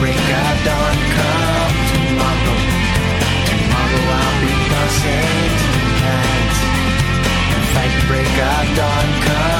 break of dawn. Come tomorrow, tomorrow I'll be. Save tonight and fight break of dawn. Come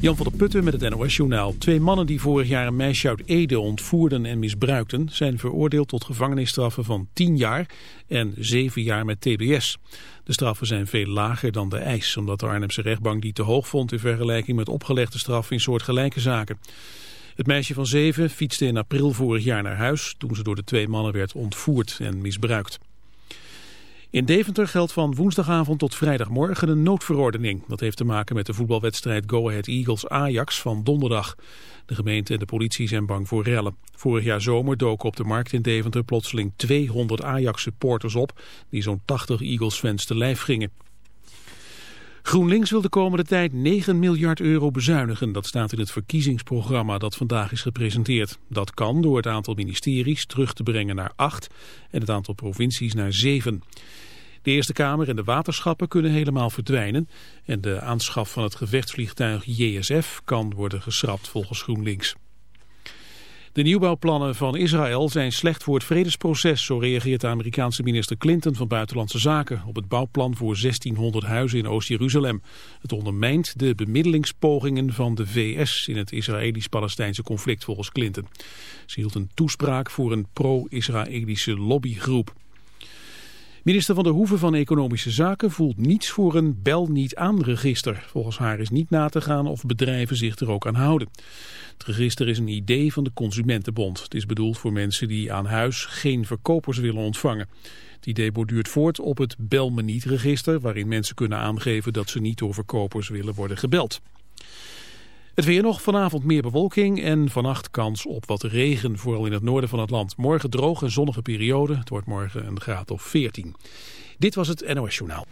Jan van der Putten met het NOS-journaal. Twee mannen die vorig jaar een meisje uit Ede ontvoerden en misbruikten... zijn veroordeeld tot gevangenisstraffen van 10 jaar en 7 jaar met tbs. De straffen zijn veel lager dan de eis... omdat de Arnhemse rechtbank die te hoog vond... in vergelijking met opgelegde straffen in soortgelijke zaken. Het meisje van 7 fietste in april vorig jaar naar huis... toen ze door de twee mannen werd ontvoerd en misbruikt. In Deventer geldt van woensdagavond tot vrijdagmorgen een noodverordening. Dat heeft te maken met de voetbalwedstrijd Go Ahead Eagles-Ajax van donderdag. De gemeente en de politie zijn bang voor rellen. Vorig jaar zomer doken op de markt in Deventer plotseling 200 Ajax-supporters op... die zo'n 80 Eagles-fans te lijf gingen. GroenLinks wil de komende tijd 9 miljard euro bezuinigen. Dat staat in het verkiezingsprogramma dat vandaag is gepresenteerd. Dat kan door het aantal ministeries terug te brengen naar 8 en het aantal provincies naar 7. De Eerste Kamer en de waterschappen kunnen helemaal verdwijnen. En de aanschaf van het gevechtsvliegtuig JSF kan worden geschrapt volgens GroenLinks. De nieuwbouwplannen van Israël zijn slecht voor het vredesproces, zo reageert de Amerikaanse minister Clinton van Buitenlandse Zaken op het bouwplan voor 1600 huizen in Oost-Jeruzalem. Het ondermijnt de bemiddelingspogingen van de VS in het Israëlisch-Palestijnse conflict volgens Clinton. Ze hield een toespraak voor een pro-Israëlische lobbygroep. Minister van der Hoeven van Economische Zaken voelt niets voor een bel niet aan register. Volgens haar is niet na te gaan of bedrijven zich er ook aan houden. Het register is een idee van de Consumentenbond. Het is bedoeld voor mensen die aan huis geen verkopers willen ontvangen. Het idee borduurt voort op het bel me niet register, waarin mensen kunnen aangeven dat ze niet door verkopers willen worden gebeld. Het weer nog, vanavond meer bewolking en vannacht kans op wat regen, vooral in het noorden van het land. Morgen droge en zonnige periode, het wordt morgen een graad of 14. Dit was het NOS Journaal.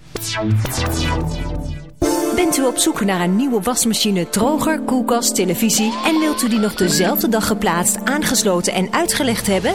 Bent u op zoek naar een nieuwe wasmachine, droger, koelkast, televisie... en wilt u die nog dezelfde dag geplaatst, aangesloten en uitgelegd hebben?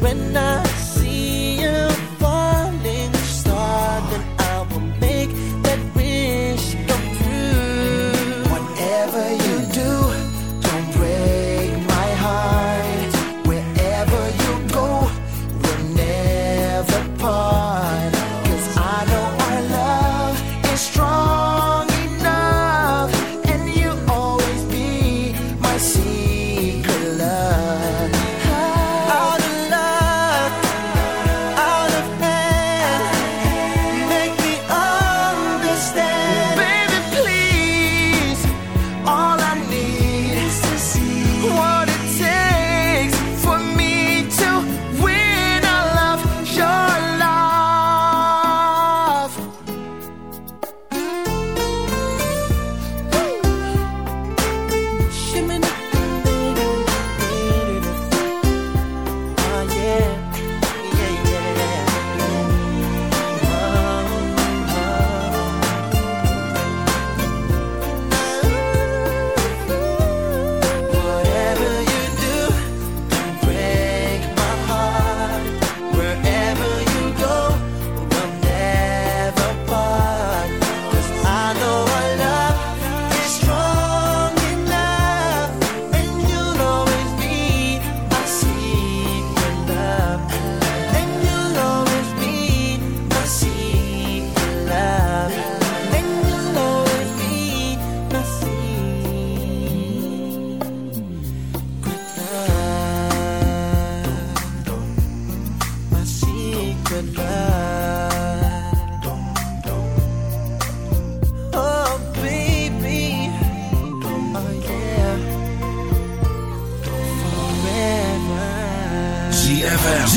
When I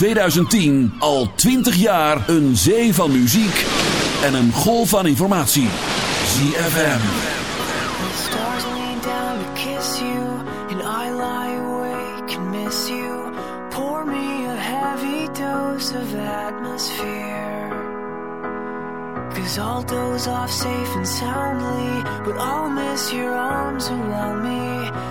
2010 al 20 jaar een zee van muziek en een golf van informatie. ZFM. Stars lean down to kiss you, and I lie awake and miss you. Pour me a heavy dose of atmosphere. Cause I'll doze off safe and soundly, but I'll miss your arms around me.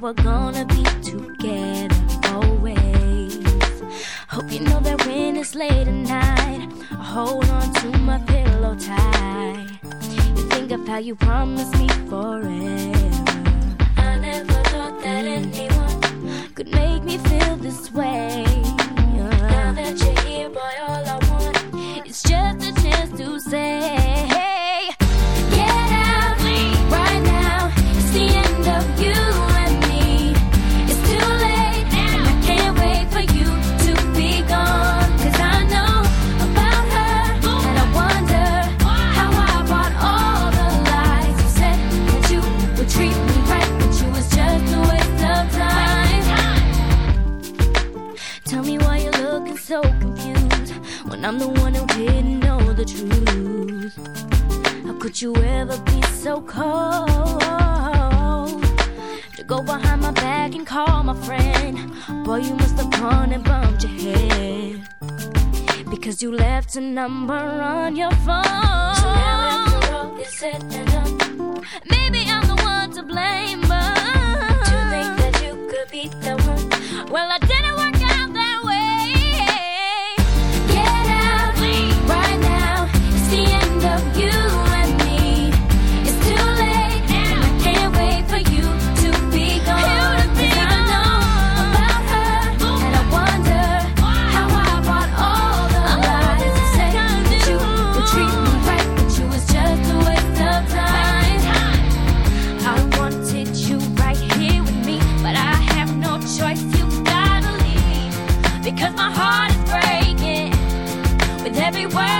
we're gonna be together always. Hope you know that when it's late at night, I hold on to my pillow tight. You think of how you promised me forever. I never thought that anyone could make me feel this way. Now that you're here, boy, all I want is just a chance to say, forever be so cold. To go behind my back and call my friend. Boy, you must have gone and bumped your head. Because you left a number on your phone. So now after all is said and done, maybe I'm the one to blame. But to think that you could be the one. Well, I didn't because my heart is breaking with every word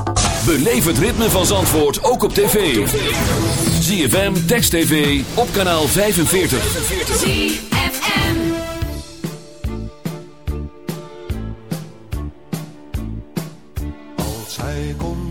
Beleef het ritme van Zandvoort ook op tv. ZFM, Text TV, op kanaal 45. ZFM. Als hij komt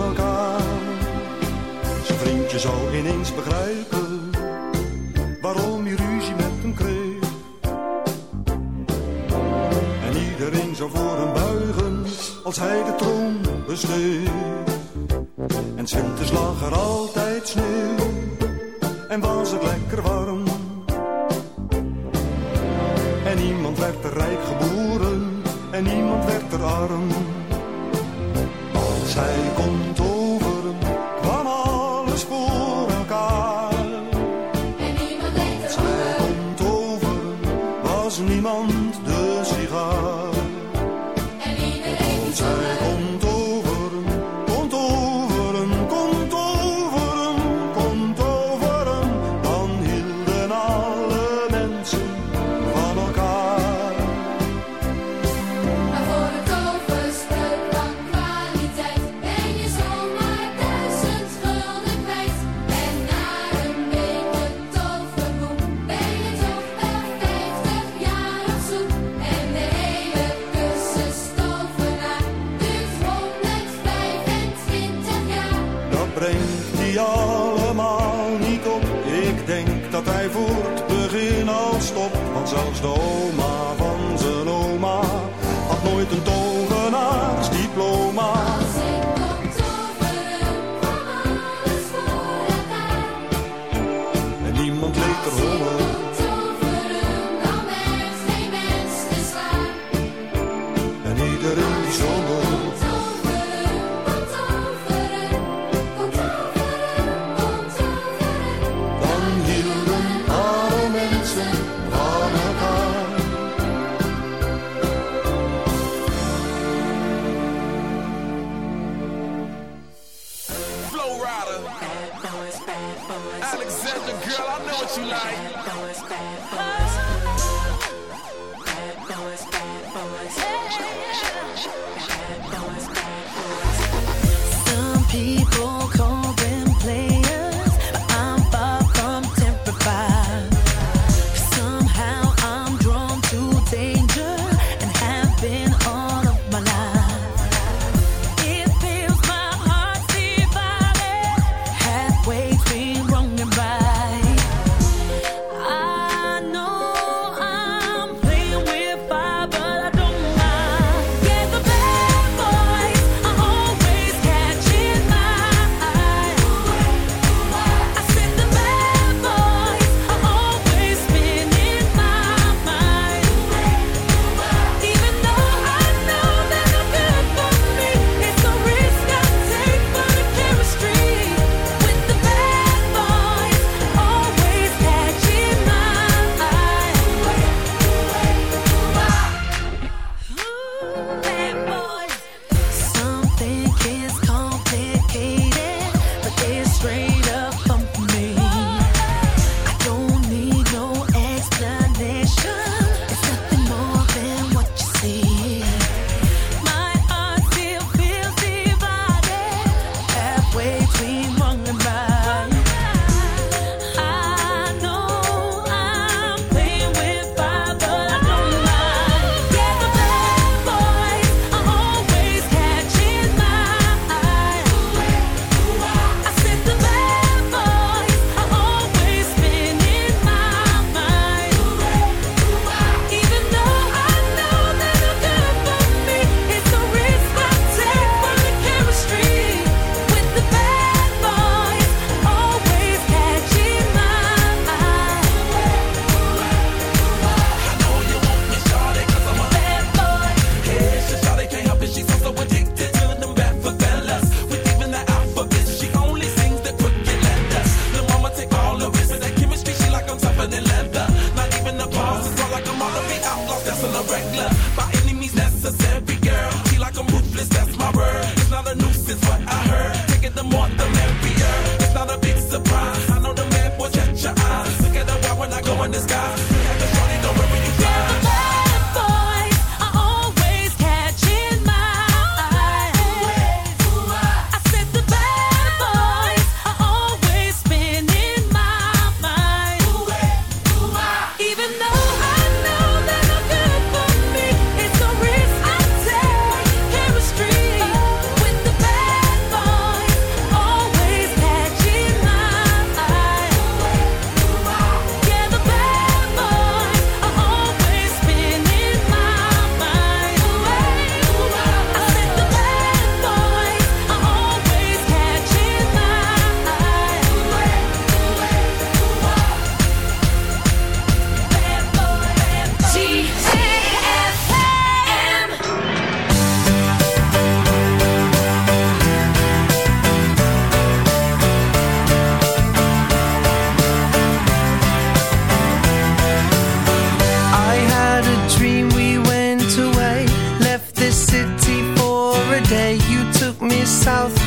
van elkaar. Zijn vriendje zou ineens begrijpen waarom hij ruzie met hem kreeg. En iedereen zou voor hem buigen als hij de troon besteeg. En winters lag er altijd sneeuw en was het lekker warm. niemand werd er rijk geboren en niemand werd er arm. Hij kon the what you like.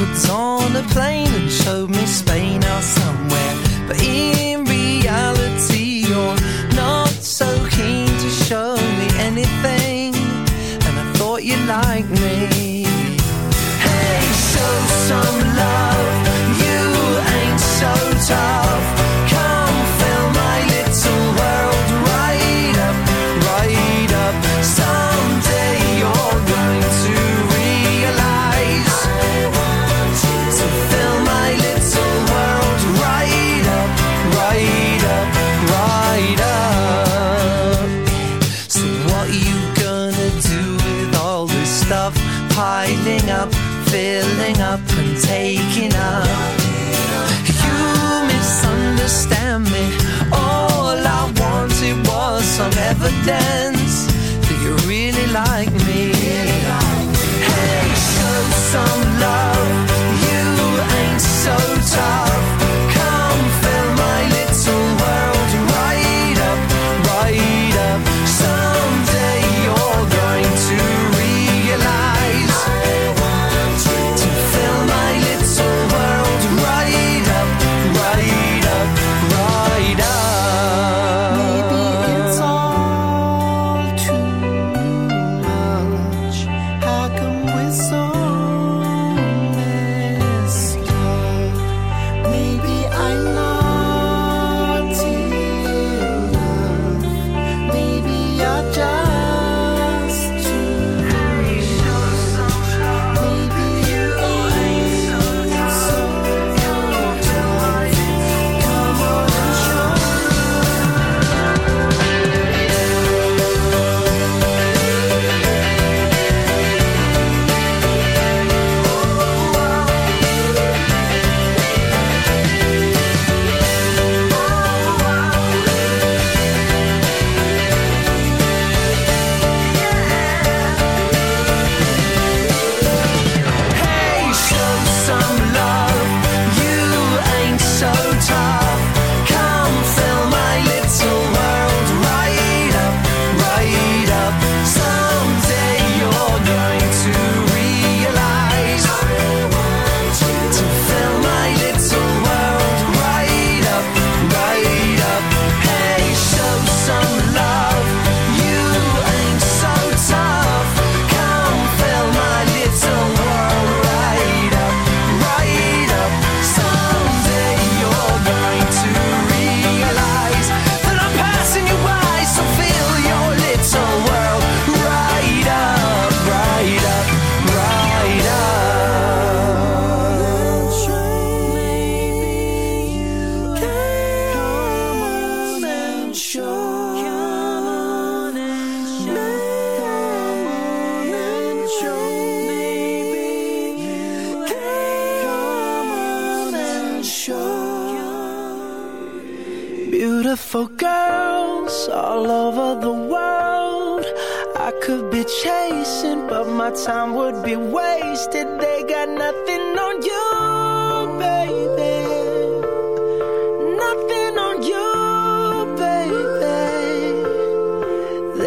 Southwards on a plane and showed me Spain distance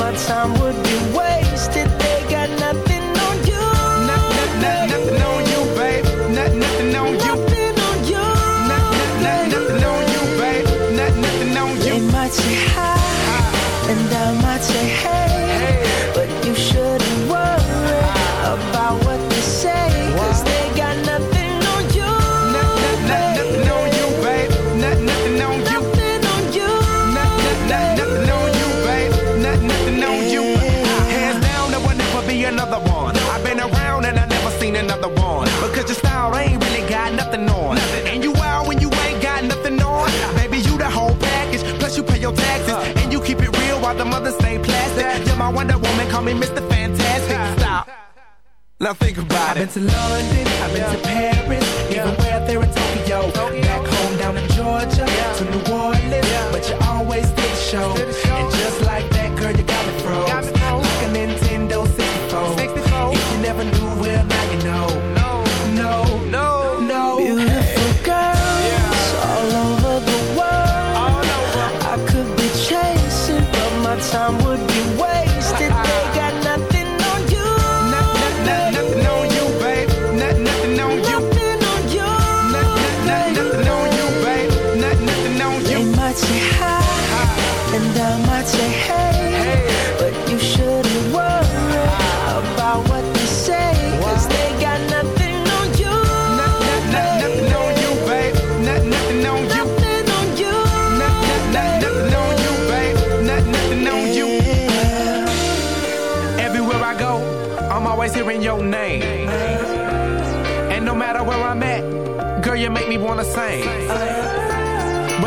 my time would be wasted. made plastic. You're my Wonder Woman, call me Mr. Fantastic. Stop. Now think about it. I've been to London, I've been to Paris, even where there in Tokyo. Back home down in Georgia, to New Orleans, but you always did the show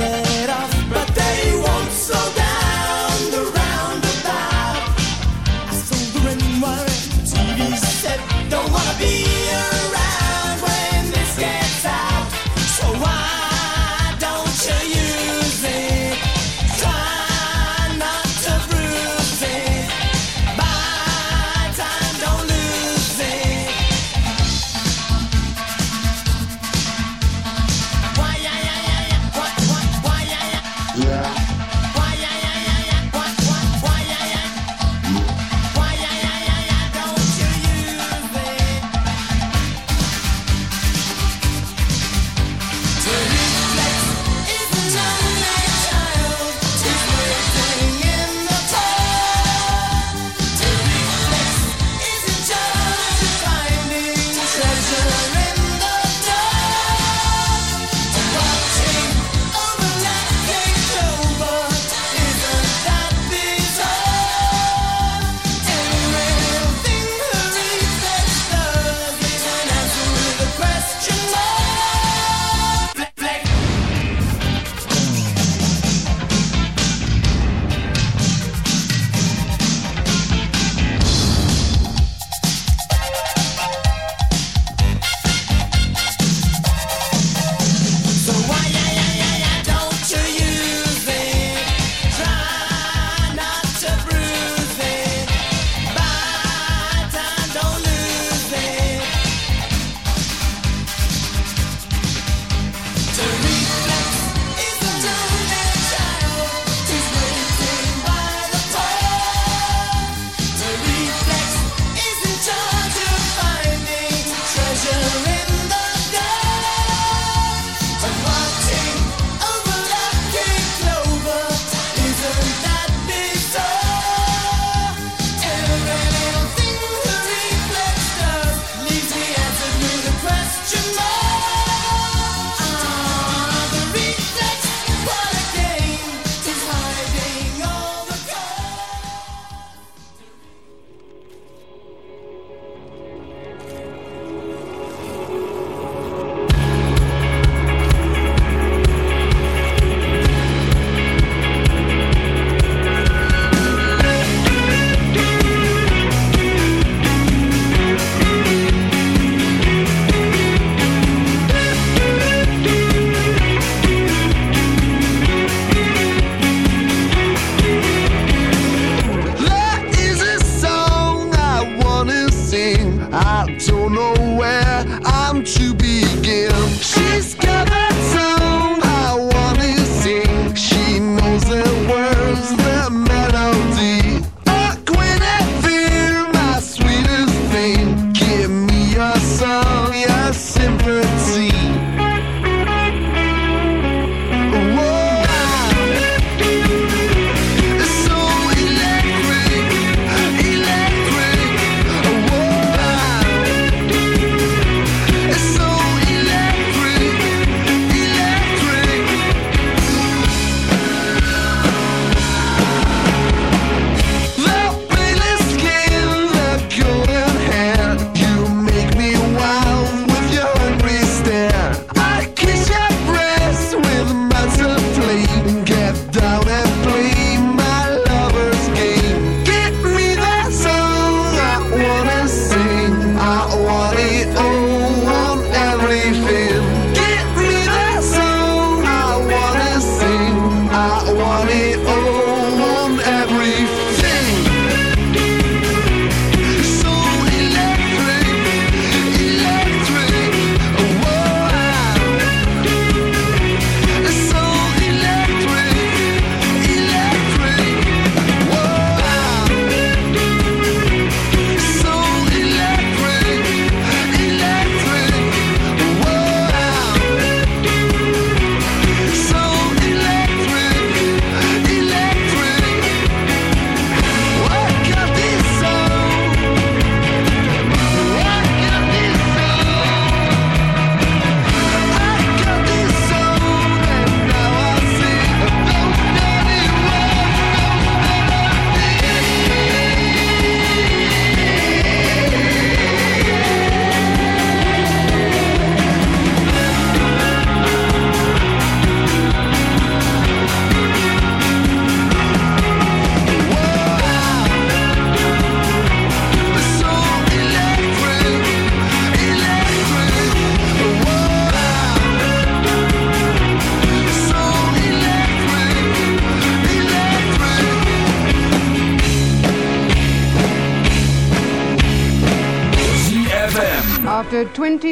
get off, but they won't, so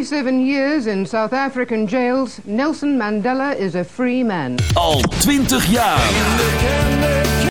27 years in South African jails, Nelson Mandela is a free man. Al 20 jaar.